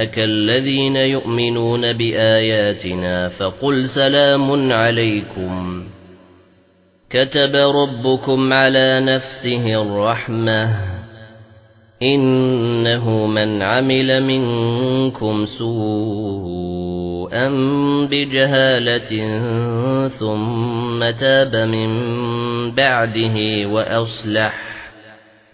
جَاءَكَ الَّذِينَ يُؤْمِنُونَ بِآيَاتِنَا فَقُلْ سَلَامٌ عَلَيْكُمْ. كَتَبَ رَبُّكُمْ عَلَى نَفْسِهِ الرَّحْمَةَ. إِنَّهُ مَنْ عَمِلَ مِنكُمْ سُوءًا بِجَهَالَةٍ ثُمَّ تَابَ مِن بَعْدِهِ وَأَصْلَحَ.